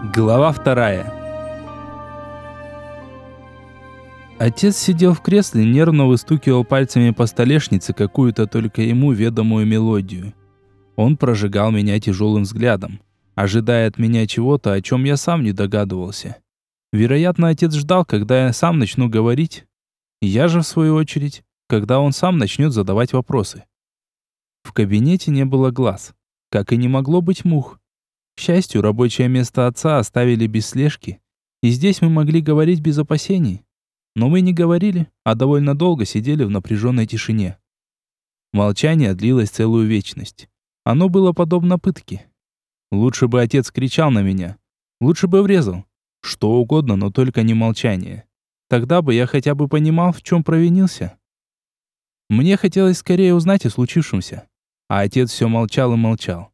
Глава вторая. Отец сидел в кресле, нервно выстукивал пальцами по столешнице какую-то только ему ведомую мелодию. Он прожигал меня тяжелым взглядом, ожидая от меня чего-то, о чем я сам не догадывался. Вероятно, отец ждал, когда я сам начну говорить. Я же, в свою очередь, когда он сам начнет задавать вопросы. В кабинете не было глаз, как и не могло быть мух. К счастью, рабочее место отца оставили без слежки, и здесь мы могли говорить без опасений. Но мы не говорили, а довольно долго сидели в напряженной тишине. Молчание длилось целую вечность. Оно было подобно пытке. Лучше бы отец кричал на меня. Лучше бы врезал. Что угодно, но только не молчание. Тогда бы я хотя бы понимал, в чем провинился. Мне хотелось скорее узнать о случившемся. А отец все молчал и молчал.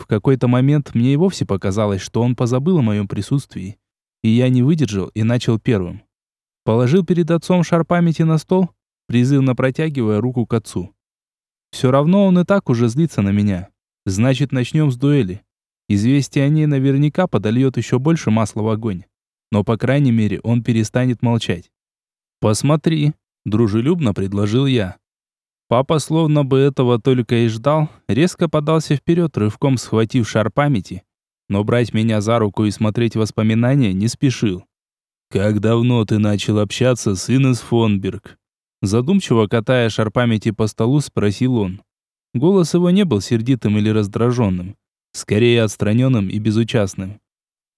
В какой-то момент мне и вовсе показалось, что он позабыл о моем присутствии. И я не выдержал и начал первым. Положил перед отцом шар памяти на стол, призывно протягивая руку к отцу. Все равно он и так уже злится на меня. Значит, начнем с дуэли. Известие о ней наверняка подольет еще больше масла в огонь. Но, по крайней мере, он перестанет молчать. «Посмотри», — дружелюбно предложил я. Папа, словно бы этого только и ждал, резко подался вперед, рывком схватив шар памяти, но брать меня за руку и смотреть воспоминания не спешил. «Как давно ты начал общаться с Инес Фонберг?» Задумчиво катая шар памяти по столу, спросил он. Голос его не был сердитым или раздраженным, скорее отстраненным и безучастным.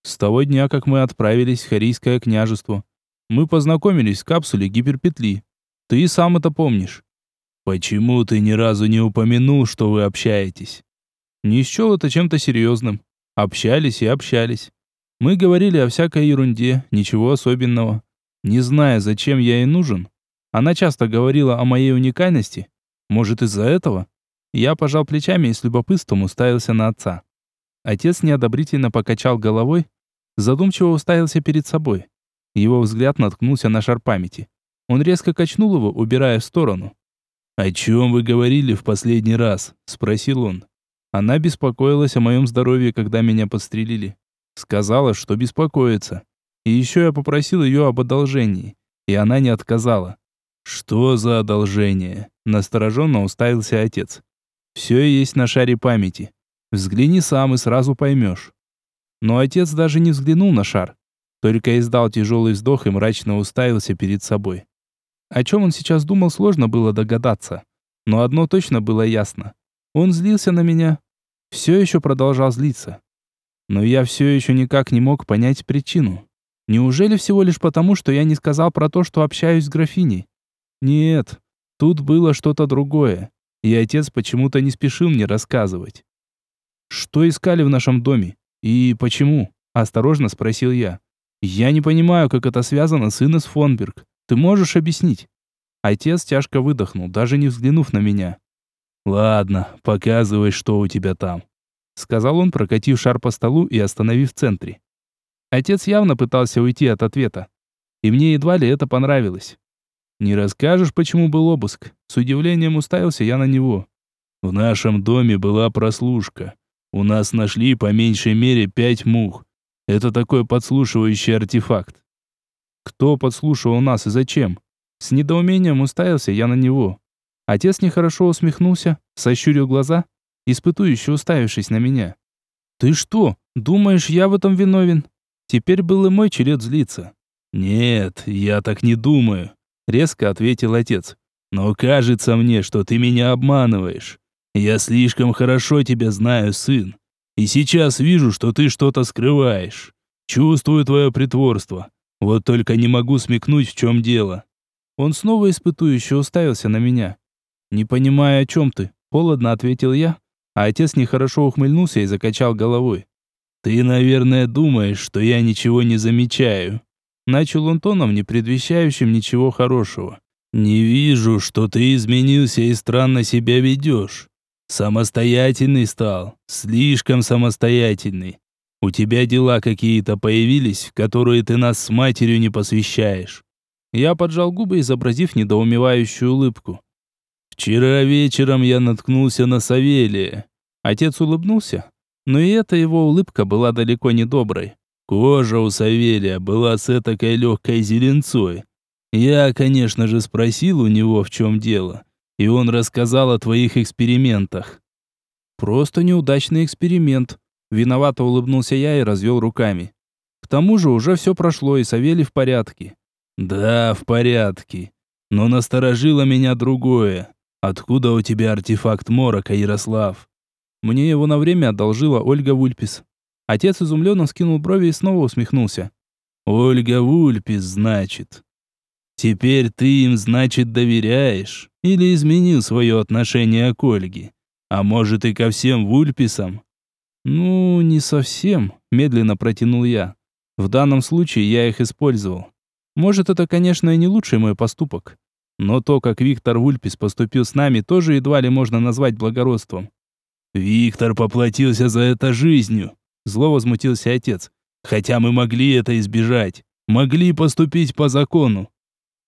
С того дня, как мы отправились в Харийское княжество, мы познакомились в капсуле гиперпетли. Ты и сам это помнишь. «Почему ты ни разу не упомянул, что вы общаетесь?» Не счел это чем-то серьезным. Общались и общались. Мы говорили о всякой ерунде, ничего особенного. Не зная, зачем я ей нужен. Она часто говорила о моей уникальности. Может, из-за этого? Я пожал плечами и с любопытством уставился на отца. Отец неодобрительно покачал головой, задумчиво уставился перед собой. Его взгляд наткнулся на шар памяти. Он резко качнул его, убирая в сторону. «О чем вы говорили в последний раз?» – спросил он. Она беспокоилась о моем здоровье, когда меня подстрелили. Сказала, что беспокоится. И еще я попросил ее об одолжении, и она не отказала. «Что за одолжение?» – настороженно уставился отец. «Все есть на шаре памяти. Взгляни сам и сразу поймешь». Но отец даже не взглянул на шар, только издал тяжелый вздох и мрачно уставился перед собой. О чем он сейчас думал, сложно было догадаться. Но одно точно было ясно. Он злился на меня. Все еще продолжал злиться. Но я все еще никак не мог понять причину. Неужели всего лишь потому, что я не сказал про то, что общаюсь с графиней? Нет, тут было что-то другое. И отец почему-то не спешил мне рассказывать. «Что искали в нашем доме? И почему?» – осторожно спросил я. «Я не понимаю, как это связано с Инес Фонберг. Ты можешь объяснить?» Отец тяжко выдохнул, даже не взглянув на меня. «Ладно, показывай, что у тебя там», — сказал он, прокатив шар по столу и остановив в центре. Отец явно пытался уйти от ответа. И мне едва ли это понравилось. «Не расскажешь, почему был обыск?» С удивлением уставился я на него. «В нашем доме была прослушка. У нас нашли по меньшей мере пять мух. Это такой подслушивающий артефакт. Кто подслушивал нас и зачем? С недоумением уставился я на него. Отец нехорошо усмехнулся, сощурил глаза, испытующе уставившись на меня. «Ты что, думаешь, я в этом виновен?» Теперь был и мой черед злиться. «Нет, я так не думаю», — резко ответил отец. «Но кажется мне, что ты меня обманываешь. Я слишком хорошо тебя знаю, сын. И сейчас вижу, что ты что-то скрываешь. Чувствую твое притворство. Вот только не могу смекнуть, в чем дело. Он снова испытующе уставился на меня. «Не понимая, о чем ты», — холодно ответил я, а отец нехорошо ухмыльнулся и закачал головой. «Ты, наверное, думаешь, что я ничего не замечаю». Начал он тоном, не предвещающим ничего хорошего. «Не вижу, что ты изменился и странно себя ведешь. Самостоятельный стал, слишком самостоятельный. У тебя дела какие-то появились, в которые ты нас с матерью не посвящаешь». Я поджал губы, изобразив недоумевающую улыбку. «Вчера вечером я наткнулся на Савелия». Отец улыбнулся, Но и эта его улыбка была далеко не доброй. Кожа у Савелия была с этакой легкой зеленцой. Я, конечно же, спросил у него, в чем дело, и он рассказал о твоих экспериментах. Просто неудачный эксперимент. Виновато улыбнулся я и развел руками. К тому же уже все прошло, и Савелий в порядке. Да, в порядке. Но насторожило меня другое. Откуда у тебя артефакт Морока, Ярослав? Мне его на время одолжила Ольга Вульпис. Отец изумленно скинул брови и снова усмехнулся. Ольга Вульпис, значит. Теперь ты им, значит, доверяешь? Или изменил свое отношение к Ольге? А может и ко всем Вульписам? Ну, не совсем, медленно протянул я. В данном случае я их использовал. Может, это, конечно, и не лучший мой поступок. Но то, как Виктор Вульпис поступил с нами, тоже едва ли можно назвать благородством. «Виктор поплатился за это жизнью», — зло возмутился отец. «Хотя мы могли это избежать. Могли поступить по закону.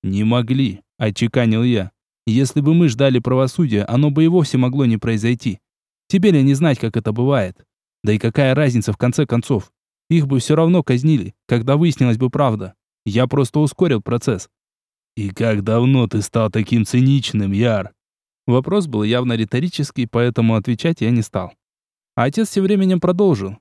«Не могли», — отчеканил я. «Если бы мы ждали правосудия, оно бы и вовсе могло не произойти. Тебе ли не знать, как это бывает? Да и какая разница в конце концов? Их бы все равно казнили, когда выяснилась бы правда. Я просто ускорил процесс». «И как давно ты стал таким циничным, Яр?» Вопрос был явно риторический, поэтому отвечать я не стал. А отец тем временем продолжил.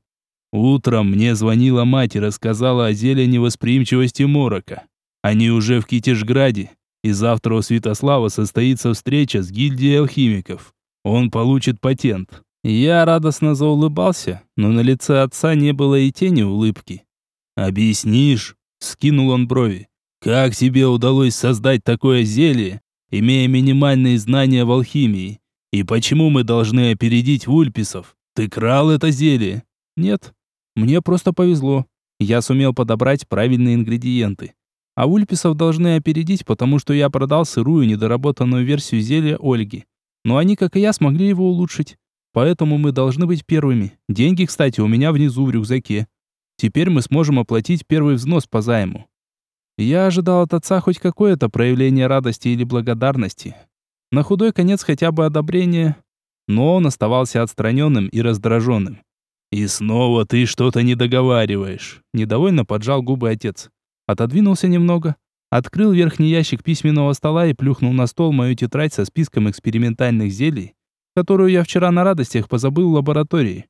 «Утром мне звонила мать и рассказала о зелени восприимчивости морока. Они уже в Китежграде, и завтра у Святослава состоится встреча с гильдией алхимиков. Он получит патент. Я радостно заулыбался, но на лице отца не было и тени улыбки. «Объяснишь?» — скинул он брови. «Как тебе удалось создать такое зелье, имея минимальные знания в алхимии? И почему мы должны опередить вульписов? Ты крал это зелье?» «Нет, мне просто повезло. Я сумел подобрать правильные ингредиенты. А Ульписов должны опередить, потому что я продал сырую недоработанную версию зелья Ольги. Но они, как и я, смогли его улучшить. Поэтому мы должны быть первыми. Деньги, кстати, у меня внизу в рюкзаке. Теперь мы сможем оплатить первый взнос по займу. Я ожидал от отца хоть какое-то проявление радости или благодарности. На худой конец хотя бы одобрение. Но он оставался отстраненным и раздраженным. «И снова ты что-то не договариваешь», — недовольно поджал губы отец. Отодвинулся немного, открыл верхний ящик письменного стола и плюхнул на стол мою тетрадь со списком экспериментальных зелий, которую я вчера на радостях позабыл в лаборатории.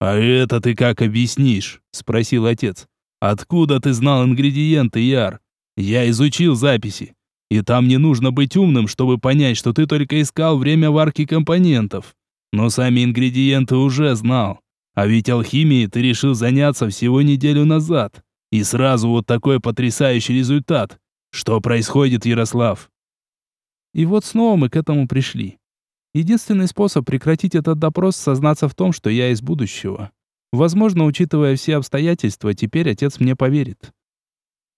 «А это ты как объяснишь?» – спросил отец. «Откуда ты знал ингредиенты, Яр? Я изучил записи. И там не нужно быть умным, чтобы понять, что ты только искал время варки компонентов. Но сами ингредиенты уже знал. А ведь алхимией ты решил заняться всего неделю назад. И сразу вот такой потрясающий результат. Что происходит, Ярослав? И вот снова мы к этому пришли. Единственный способ прекратить этот допрос сознаться в том, что я из будущего. Возможно, учитывая все обстоятельства, теперь отец мне поверит.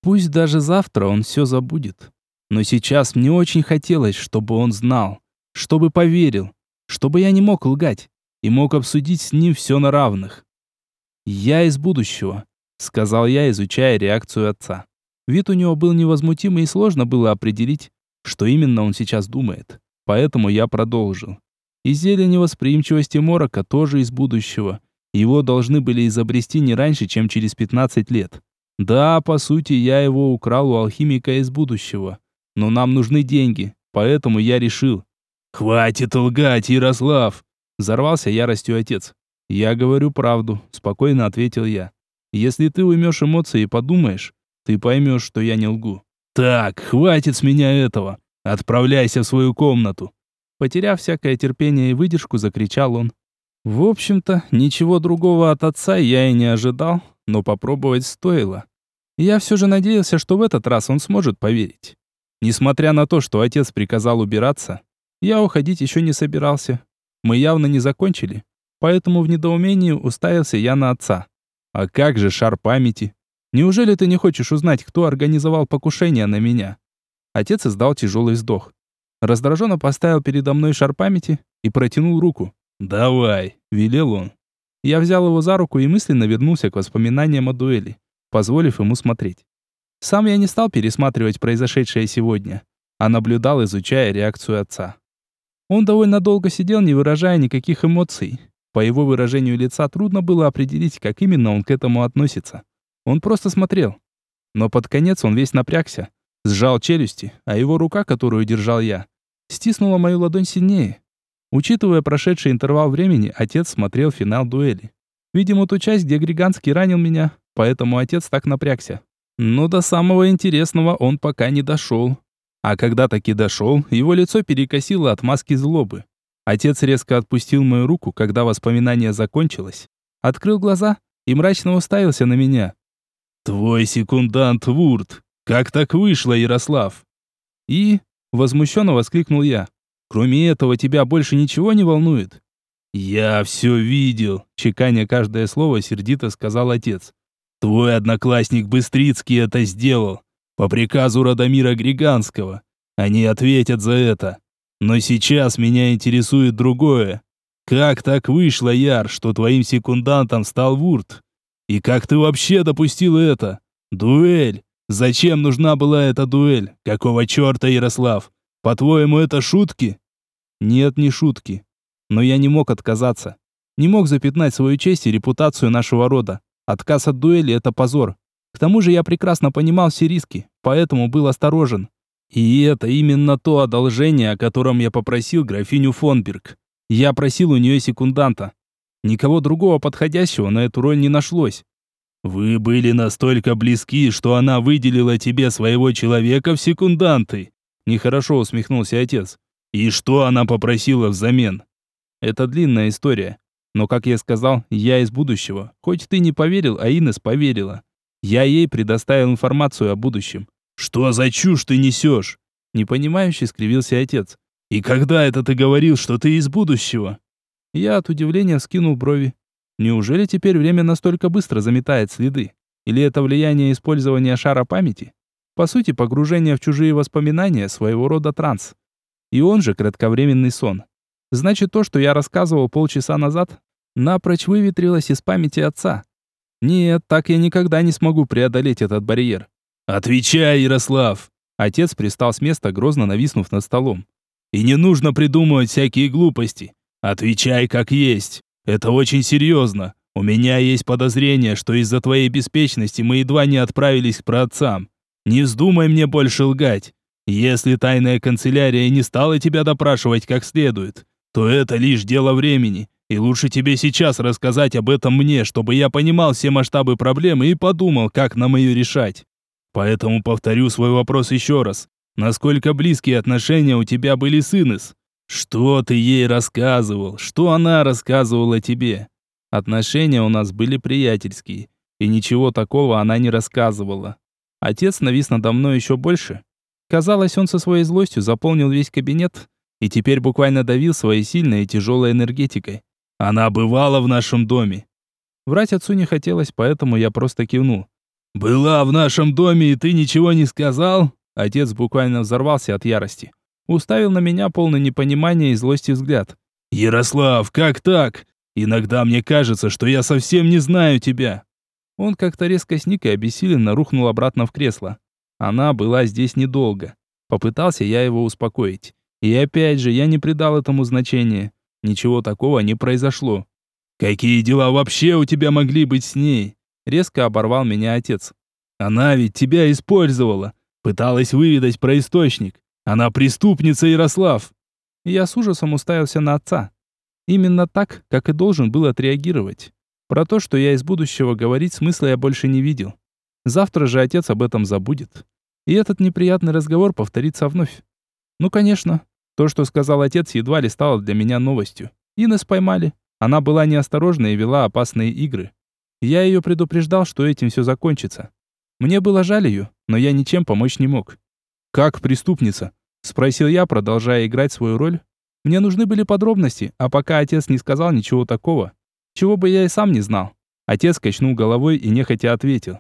Пусть даже завтра он все забудет. Но сейчас мне очень хотелось, чтобы он знал, чтобы поверил, чтобы я не мог лгать и мог обсудить с ним все на равных. Я из будущего, сказал я, изучая реакцию отца. Вид у него был невозмутимый и сложно было определить, что именно он сейчас думает. Поэтому я продолжил. И зелье невосприимчивости морока тоже из будущего. Его должны были изобрести не раньше, чем через 15 лет. Да, по сути, я его украл у алхимика из будущего. Но нам нужны деньги, поэтому я решил. «Хватит лгать, Ярослав!» Взорвался яростью отец. «Я говорю правду», — спокойно ответил я. Если ты уймешь эмоции и подумаешь, ты поймешь, что я не лгу. Так, хватит с меня этого. Отправляйся в свою комнату. Потеряв всякое терпение и выдержку, закричал он. В общем-то, ничего другого от отца я и не ожидал, но попробовать стоило. Я все же надеялся, что в этот раз он сможет поверить. Несмотря на то, что отец приказал убираться, я уходить еще не собирался. Мы явно не закончили, поэтому в недоумении уставился я на отца. А как же шар памяти? Неужели ты не хочешь узнать, кто организовал покушение на меня? Отец издал тяжелый вздох. Раздраженно поставил передо мной шар памяти и протянул руку. «Давай», — велел он. Я взял его за руку и мысленно вернулся к воспоминаниям о дуэли, позволив ему смотреть. Сам я не стал пересматривать произошедшее сегодня, а наблюдал, изучая реакцию отца. Он довольно долго сидел, не выражая никаких эмоций. По его выражению лица трудно было определить, как именно он к этому относится. Он просто смотрел. Но под конец он весь напрягся, сжал челюсти, а его рука, которую держал я, стиснула мою ладонь сильнее. Учитывая прошедший интервал времени, отец смотрел финал дуэли. Видимо, ту часть, где Григанский ранил меня, поэтому отец так напрягся. Но до самого интересного он пока не дошел. А когда таки дошел, его лицо перекосило от маски злобы. Отец резко отпустил мою руку, когда воспоминание закончилось, открыл глаза и мрачно уставился на меня. «Твой секундант Вурт! Как так вышло, Ярослав?» «И?» — возмущенно воскликнул я. Кроме этого, тебя больше ничего не волнует?» «Я все видел», — чеканя каждое слово, сердито сказал отец. «Твой одноклассник Быстрицкий это сделал. По приказу Радомира Григанского. Они ответят за это. Но сейчас меня интересует другое. Как так вышло, Яр, что твоим секундантом стал Вурт? И как ты вообще допустил это? Дуэль! Зачем нужна была эта дуэль? Какого черта, Ярослав? По-твоему, это шутки?» Нет, не шутки. Но я не мог отказаться. Не мог запятнать свою честь и репутацию нашего рода. Отказ от дуэли – это позор. К тому же я прекрасно понимал все риски, поэтому был осторожен. И это именно то одолжение, о котором я попросил графиню Фонберг. Я просил у нее секунданта. Никого другого подходящего на эту роль не нашлось. «Вы были настолько близки, что она выделила тебе своего человека в секунданты», нехорошо усмехнулся отец. И что она попросила взамен? Это длинная история. Но, как я сказал, я из будущего. Хоть ты не поверил, а Инес поверила. Я ей предоставил информацию о будущем. Что за чушь ты несешь? Непонимающе скривился отец. И когда это ты говорил, что ты из будущего? Я от удивления скинул брови. Неужели теперь время настолько быстро заметает следы? Или это влияние использования шара памяти? По сути, погружение в чужие воспоминания своего рода транс. И он же кратковременный сон. Значит, то, что я рассказывал полчаса назад, напрочь выветрилось из памяти отца. Нет, так я никогда не смогу преодолеть этот барьер. «Отвечай, Ярослав!» Отец пристал с места, грозно нависнув над столом. «И не нужно придумывать всякие глупости. Отвечай как есть. Это очень серьезно. У меня есть подозрение, что из-за твоей беспечности мы едва не отправились к праотцам. Не вздумай мне больше лгать. Если тайная канцелярия не стала тебя допрашивать как следует, то это лишь дело времени, и лучше тебе сейчас рассказать об этом мне, чтобы я понимал все масштабы проблемы и подумал, как нам ее решать. Поэтому повторю свой вопрос еще раз. Насколько близкие отношения у тебя были с Инес? Что ты ей рассказывал? Что она рассказывала тебе? Отношения у нас были приятельские, и ничего такого она не рассказывала. Отец навис надо мной еще больше, Казалось, он со своей злостью заполнил весь кабинет и теперь буквально давил своей сильной и тяжелой энергетикой. Она бывала в нашем доме. Врать отцу не хотелось, поэтому я просто кивнул. «Была в нашем доме, и ты ничего не сказал?» Отец буквально взорвался от ярости. Уставил на меня полный непонимания и злости взгляд. «Ярослав, как так? Иногда мне кажется, что я совсем не знаю тебя». Он как-то резко сник и обессиленно рухнул обратно в кресло. Она была здесь недолго. Попытался я его успокоить. И опять же, я не придал этому значения. Ничего такого не произошло. «Какие дела вообще у тебя могли быть с ней?» Резко оборвал меня отец. «Она ведь тебя использовала. Пыталась выведать про источник. Она преступница, Ярослав!» Я с ужасом уставился на отца. Именно так, как и должен был отреагировать. Про то, что я из будущего говорить, смысла я больше не видел. Завтра же отец об этом забудет. И этот неприятный разговор повторится вновь. Ну, конечно, то, что сказал отец, едва ли стало для меня новостью. Инес поймали. Она была неосторожна и вела опасные игры. Я ее предупреждал, что этим все закончится. Мне было жаль ее, но я ничем помочь не мог. «Как преступница?» – спросил я, продолжая играть свою роль. Мне нужны были подробности, а пока отец не сказал ничего такого, чего бы я и сам не знал. Отец качнул головой и нехотя ответил.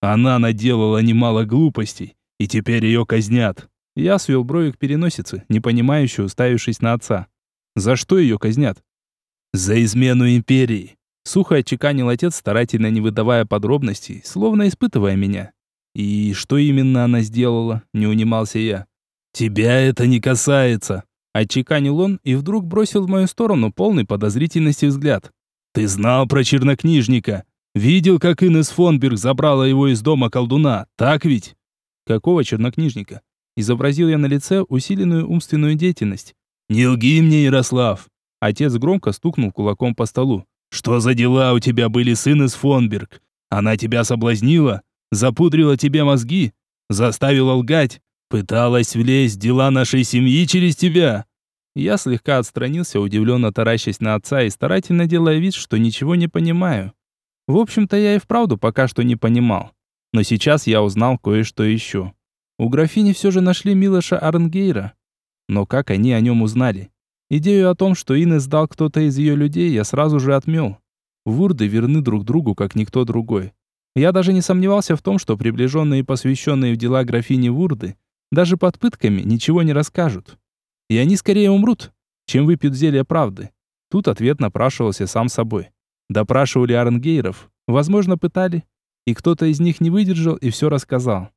Она наделала немало глупостей, и теперь ее казнят. Я свел брови к переносице, непонимающе уставившись на отца. За что ее казнят? За измену империи. Сухо отчеканил отец, старательно не выдавая подробностей, словно испытывая меня. И что именно она сделала, не унимался я. «Тебя это не касается», — отчеканил он и вдруг бросил в мою сторону полный подозрительности взгляд. Ты знал про чернокнижника? Видел, как Инес Фонберг забрала его из дома колдуна, так ведь? Какого чернокнижника? Изобразил я на лице усиленную умственную деятельность. Не лги мне, Ярослав. Отец громко стукнул кулаком по столу. Что за дела у тебя были с Инес Фонберг? Она тебя соблазнила? Запудрила тебе мозги? Заставила лгать? Пыталась влезть в дела нашей семьи через тебя? Я слегка отстранился, удивленно таращась на отца и старательно делая вид, что ничего не понимаю. В общем-то, я и вправду пока что не понимал. Но сейчас я узнал кое-что еще. У графини все же нашли Милоша Арнгейра. Но как они о нем узнали? Идею о том, что Инес сдал кто-то из ее людей, я сразу же отмел. Вурды верны друг другу, как никто другой. Я даже не сомневался в том, что приближенные и посвященные в дела графини Вурды даже под пытками ничего не расскажут. И они скорее умрут, чем выпьют зелье правды. Тут ответ напрашивался сам собой. Допрашивали Арнгейров, возможно, пытали. И кто-то из них не выдержал и все рассказал.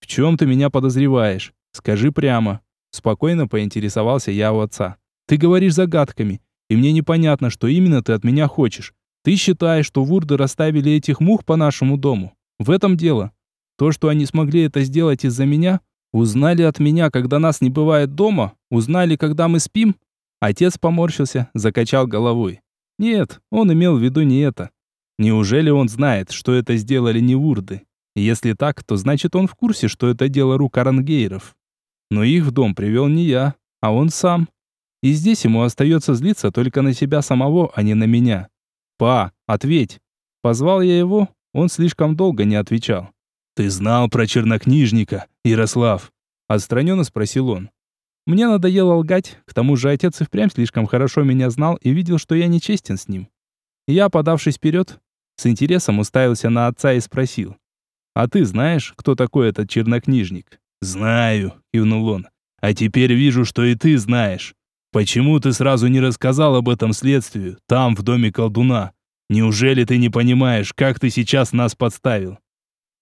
«В чем ты меня подозреваешь? Скажи прямо». Спокойно поинтересовался я у отца. «Ты говоришь загадками, и мне непонятно, что именно ты от меня хочешь. Ты считаешь, что вурды расставили этих мух по нашему дому? В этом дело. То, что они смогли это сделать из-за меня, Узнали от меня, когда нас не бывает дома? Узнали, когда мы спим? Отец поморщился, закачал головой. Нет, он имел в виду не это. Неужели он знает, что это сделали не урды? Если так, то значит он в курсе, что это дело рук арангейров. Но их в дом привел не я, а он сам. И здесь ему остается злиться только на себя самого, а не на меня. «Па, ответь!» Позвал я его, он слишком долго не отвечал. «Ты знал про чернокнижника, Ярослав?» Отстраненно спросил он. Мне надоело лгать, к тому же отец и впрямь слишком хорошо меня знал и видел, что я нечестен с ним. Я, подавшись вперед, с интересом уставился на отца и спросил. «А ты знаешь, кто такой этот чернокнижник?» «Знаю», — кивнул он. «А теперь вижу, что и ты знаешь. Почему ты сразу не рассказал об этом следствию, там, в доме колдуна? Неужели ты не понимаешь, как ты сейчас нас подставил?»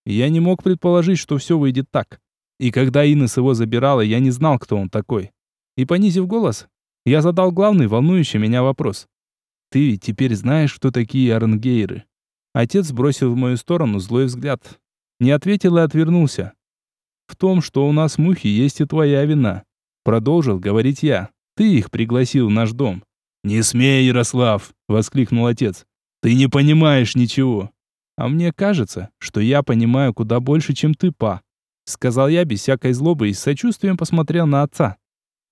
Я не мог предположить, что все выйдет так. И когда Инес его забирала, я не знал, кто он такой. И понизив голос, я задал главный волнующий меня вопрос. «Ты ведь теперь знаешь, кто такие Аренгейры?» Отец бросил в мою сторону злой взгляд. Не ответил и отвернулся. «В том, что у нас мухи, есть и твоя вина», — продолжил говорить я. «Ты их пригласил в наш дом». «Не смей, Ярослав!» — воскликнул отец. «Ты не понимаешь ничего. А мне кажется, что я понимаю куда больше, чем ты, па. Сказал я без всякой злобы и с сочувствием посмотрел на отца.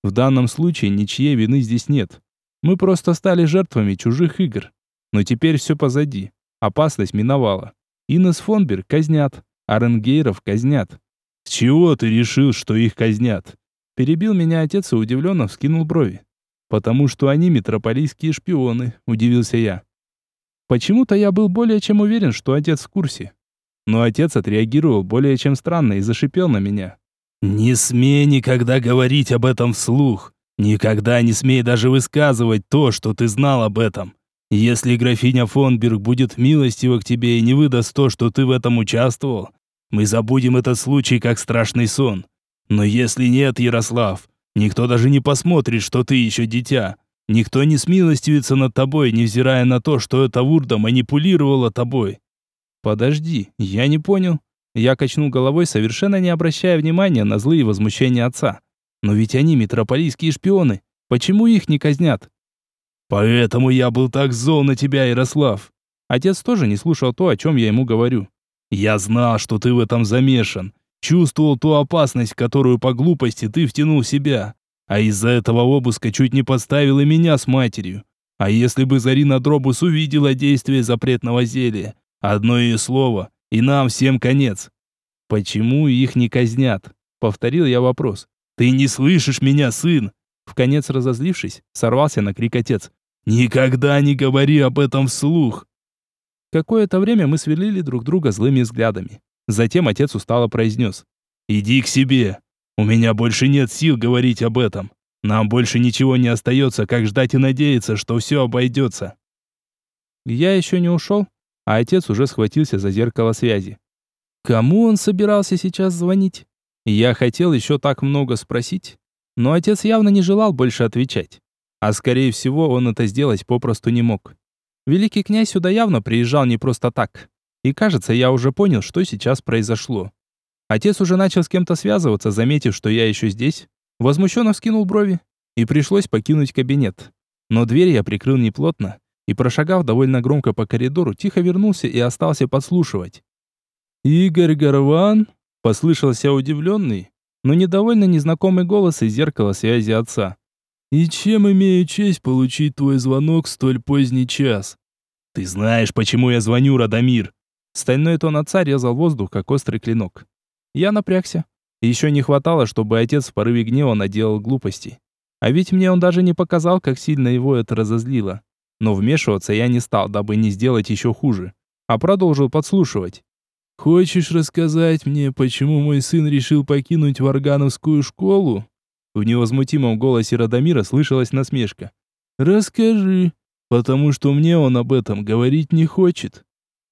В данном случае ничьей вины здесь нет. Мы просто стали жертвами чужих игр. Но теперь все позади. Опасность миновала. Инес Фонберг казнят, а Ренгейров казнят. «С чего ты решил, что их казнят?» Перебил меня отец и удивленно вскинул брови. «Потому что они метрополийские шпионы», — удивился я. Почему-то я был более чем уверен, что отец в курсе. Но отец отреагировал более чем странно и зашипел на меня. «Не смей никогда говорить об этом вслух. Никогда не смей даже высказывать то, что ты знал об этом. Если графиня Фонберг будет милостива к тебе и не выдаст то, что ты в этом участвовал, мы забудем этот случай как страшный сон. Но если нет, Ярослав, никто даже не посмотрит, что ты еще дитя. Никто не смилостивится над тобой, невзирая на то, что эта Вурда манипулировала тобой. Подожди, я не понял. Я качнул головой, совершенно не обращая внимания на злые возмущения отца. Но ведь они метрополийские шпионы. Почему их не казнят? Поэтому я был так зол на тебя, Ярослав. Отец тоже не слушал то, о чем я ему говорю. Я знал, что ты в этом замешан. Чувствовал ту опасность, которую по глупости ты втянул себя. А из-за этого обыска чуть не подставила меня с матерью. А если бы Зарина Дробус увидела действие запретного зелья? Одно ее слово, и нам всем конец. Почему их не казнят? Повторил я вопрос. Ты не слышишь меня, сын? В конец разозлившись, сорвался на крик отец. Никогда не говори об этом вслух. Какое-то время мы сверлили друг друга злыми взглядами. Затем отец устало произнес. «Иди к себе. У меня больше нет сил говорить об этом. Нам больше ничего не остается, как ждать и надеяться, что все обойдется. Я еще не ушел, а отец уже схватился за зеркало связи. Кому он собирался сейчас звонить? Я хотел еще так много спросить, но отец явно не желал больше отвечать. А скорее всего, он это сделать попросту не мог. Великий князь сюда явно приезжал не просто так. И кажется, я уже понял, что сейчас произошло. Отец уже начал с кем-то связываться, заметив, что я еще здесь. Возмущенно вскинул брови, и пришлось покинуть кабинет. Но дверь я прикрыл неплотно, и, прошагав довольно громко по коридору, тихо вернулся и остался подслушивать. «Игорь Горван?» – послышался удивленный, но недовольно незнакомый голос из зеркала связи отца. «И чем имею честь получить твой звонок в столь поздний час?» «Ты знаешь, почему я звоню, Радомир?» Стальной тон отца резал воздух, как острый клинок. Я напрягся. Еще не хватало, чтобы отец в порыве гнева наделал глупостей. А ведь мне он даже не показал, как сильно его это разозлило. Но вмешиваться я не стал, дабы не сделать еще хуже. А продолжил подслушивать. «Хочешь рассказать мне, почему мой сын решил покинуть Варгановскую школу?» В невозмутимом голосе Радомира слышалась насмешка. «Расскажи, потому что мне он об этом говорить не хочет».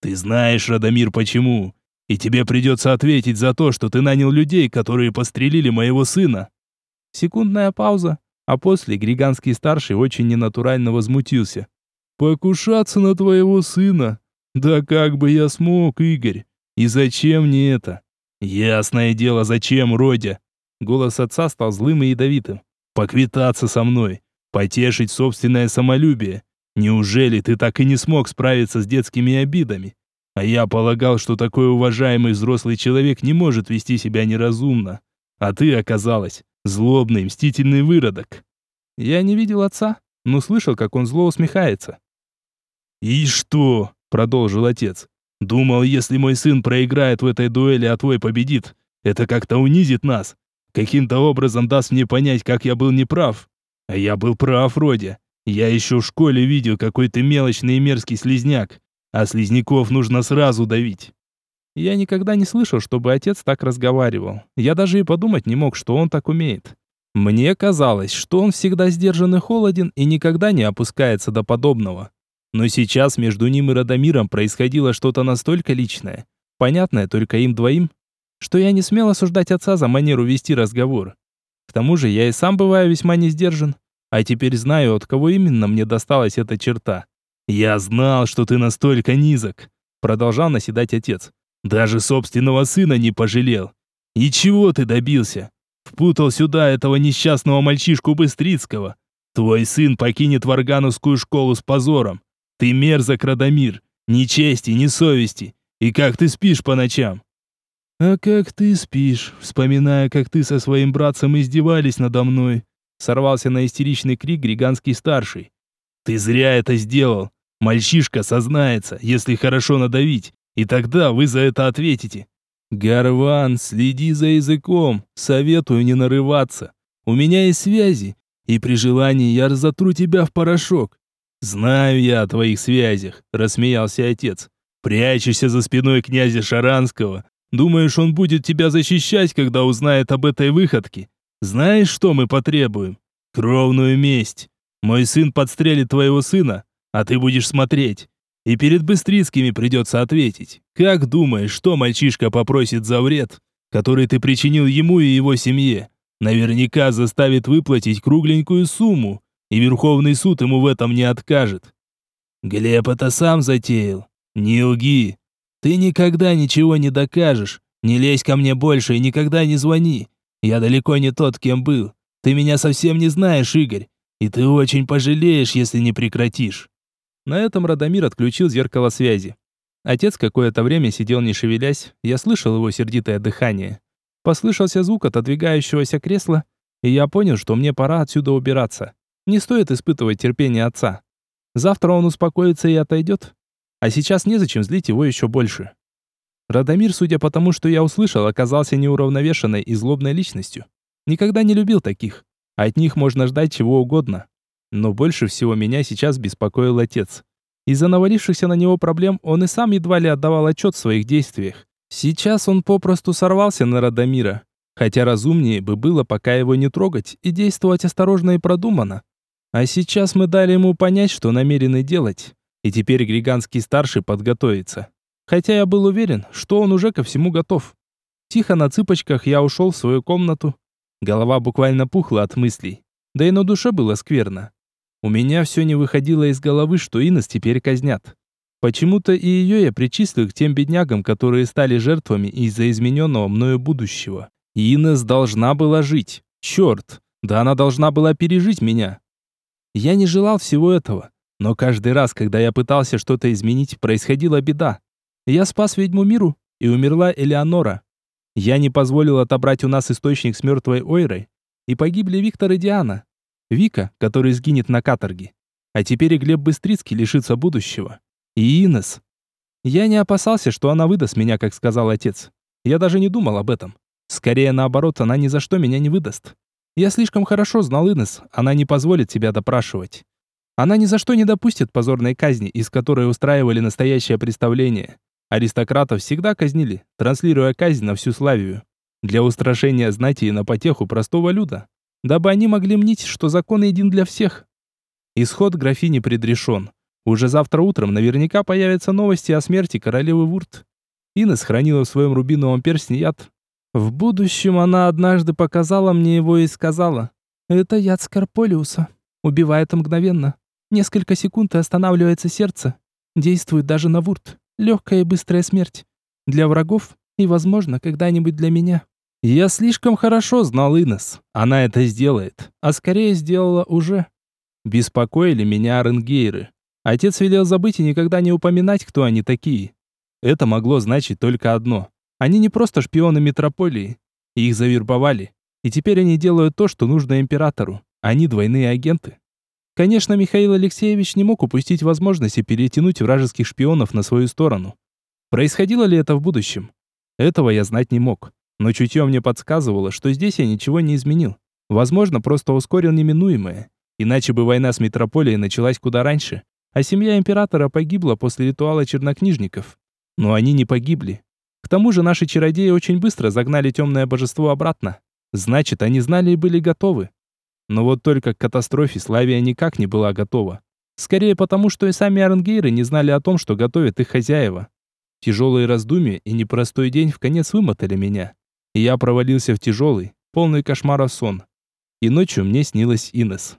«Ты знаешь, Радомир, почему? И тебе придется ответить за то, что ты нанял людей, которые пострелили моего сына». Секундная пауза, а после Григанский-старший очень ненатурально возмутился. «Покушаться на твоего сына? Да как бы я смог, Игорь? И зачем мне это?» «Ясное дело, зачем, Родя?» Голос отца стал злым и ядовитым. «Поквитаться со мной, потешить собственное самолюбие. Неужели ты так и не смог справиться с детскими обидами? А я полагал, что такой уважаемый взрослый человек не может вести себя неразумно. А ты оказалась злобный, мстительный выродок. Я не видел отца, но слышал, как он зло усмехается. «И что?» – продолжил отец. «Думал, если мой сын проиграет в этой дуэли, а твой победит, это как-то унизит нас. Каким-то образом даст мне понять, как я был неправ. А я был прав, вроде. Я еще в школе видел, какой ты мелочный и мерзкий слизняк а слизняков нужно сразу давить. Я никогда не слышал, чтобы отец так разговаривал. Я даже и подумать не мог, что он так умеет. Мне казалось, что он всегда сдержан и холоден и никогда не опускается до подобного. Но сейчас между ним и Радомиром происходило что-то настолько личное, понятное только им двоим, что я не смел осуждать отца за манеру вести разговор. К тому же я и сам бываю весьма не сдержан, а теперь знаю, от кого именно мне досталась эта черта. «Я знал, что ты настолько низок», — продолжал наседать отец. «Даже собственного сына не пожалел. И чего ты добился? Впутал сюда этого несчастного мальчишку Быстрицкого. Твой сын покинет Варгановскую школу с позором. Ты мерзок, Радомир. Ни чести, ни совести. И как ты спишь по ночам?» «А как ты спишь, вспоминая, как ты со своим братцем издевались надо мной?» Сорвался на истеричный крик Григанский-старший. «Ты зря это сделал. Мальчишка сознается, если хорошо надавить, и тогда вы за это ответите. Гарван, следи за языком, советую не нарываться. У меня есть связи, и при желании я разотру тебя в порошок. Знаю я о твоих связях, рассмеялся отец. Прячешься за спиной князя Шаранского. Думаешь, он будет тебя защищать, когда узнает об этой выходке? Знаешь, что мы потребуем? Кровную месть. Мой сын подстрелит твоего сына, а ты будешь смотреть. И перед Быстрицкими придется ответить. Как думаешь, что мальчишка попросит за вред, который ты причинил ему и его семье? Наверняка заставит выплатить кругленькую сумму, и Верховный суд ему в этом не откажет. Глеб это сам затеял. Не лги. Ты никогда ничего не докажешь. Не лезь ко мне больше и никогда не звони. Я далеко не тот, кем был. Ты меня совсем не знаешь, Игорь. И ты очень пожалеешь, если не прекратишь. На этом Радомир отключил зеркало связи. Отец какое-то время сидел не шевелясь, я слышал его сердитое дыхание. Послышался звук отодвигающегося кресла, и я понял, что мне пора отсюда убираться. Не стоит испытывать терпение отца. Завтра он успокоится и отойдет. А сейчас незачем злить его еще больше. Радомир, судя по тому, что я услышал, оказался неуравновешенной и злобной личностью. Никогда не любил таких. От них можно ждать чего угодно. Но больше всего меня сейчас беспокоил отец. Из-за навалившихся на него проблем он и сам едва ли отдавал отчет в своих действиях. Сейчас он попросту сорвался на Радомира. Хотя разумнее бы было пока его не трогать и действовать осторожно и продуманно. А сейчас мы дали ему понять, что намерены делать. И теперь Григанский старший подготовится. Хотя я был уверен, что он уже ко всему готов. Тихо на цыпочках я ушел в свою комнату. Голова буквально пухла от мыслей. Да и на душе было скверно. У меня все не выходило из головы, что Инес теперь казнят. Почему-то и ее я причислил к тем беднягам, которые стали жертвами из-за измененного мною будущего. Инес должна была жить. Черт, да она должна была пережить меня. Я не желал всего этого, но каждый раз, когда я пытался что-то изменить, происходила беда. Я спас ведьму миру, и умерла Элеонора. Я не позволил отобрать у нас источник с мертвой Ойрой, и погибли Виктор и Диана. Вика, который сгинет на каторге. А теперь и Глеб Быстрицкий лишится будущего. И Инес. Я не опасался, что она выдаст меня, как сказал отец. Я даже не думал об этом. Скорее наоборот, она ни за что меня не выдаст. Я слишком хорошо знал Инес, она не позволит себя допрашивать. Она ни за что не допустит позорной казни, из которой устраивали настоящее представление. Аристократов всегда казнили, транслируя казнь на всю Славию. Для устрашения знати и на потеху простого люда. Дабы они могли мнить, что закон един для всех. Исход графини предрешен. Уже завтра утром наверняка появятся новости о смерти королевы Вурт. Инес хранила в своем рубиновом перстне яд. В будущем она однажды показала мне его и сказала, «Это яд Скорполиуса. Убивает мгновенно. Несколько секунд и останавливается сердце. Действует даже на Вурт. Легкая и быстрая смерть. Для врагов и, возможно, когда-нибудь для меня». Я слишком хорошо знал Инес. Она это сделает. А скорее сделала уже. Беспокоили меня Оренгейры. Отец велел забыть и никогда не упоминать, кто они такие. Это могло значить только одно. Они не просто шпионы метрополии. Их завербовали. И теперь они делают то, что нужно императору. Они двойные агенты. Конечно, Михаил Алексеевич не мог упустить возможности перетянуть вражеских шпионов на свою сторону. Происходило ли это в будущем? Этого я знать не мог. Но чутье мне подсказывало, что здесь я ничего не изменил. Возможно, просто ускорил неминуемое. Иначе бы война с метрополией началась куда раньше, а семья императора погибла после ритуала чернокнижников. Но они не погибли. К тому же наши чародеи очень быстро загнали темное божество обратно. Значит, они знали и были готовы. Но вот только к катастрофе Славия никак не была готова. Скорее потому, что и сами Аренгейры не знали о том, что готовят их хозяева. Тяжелые раздумья и непростой день в конец вымотали меня. И я провалился в тяжелый, полный кошмара сон. И ночью мне снилась Инес.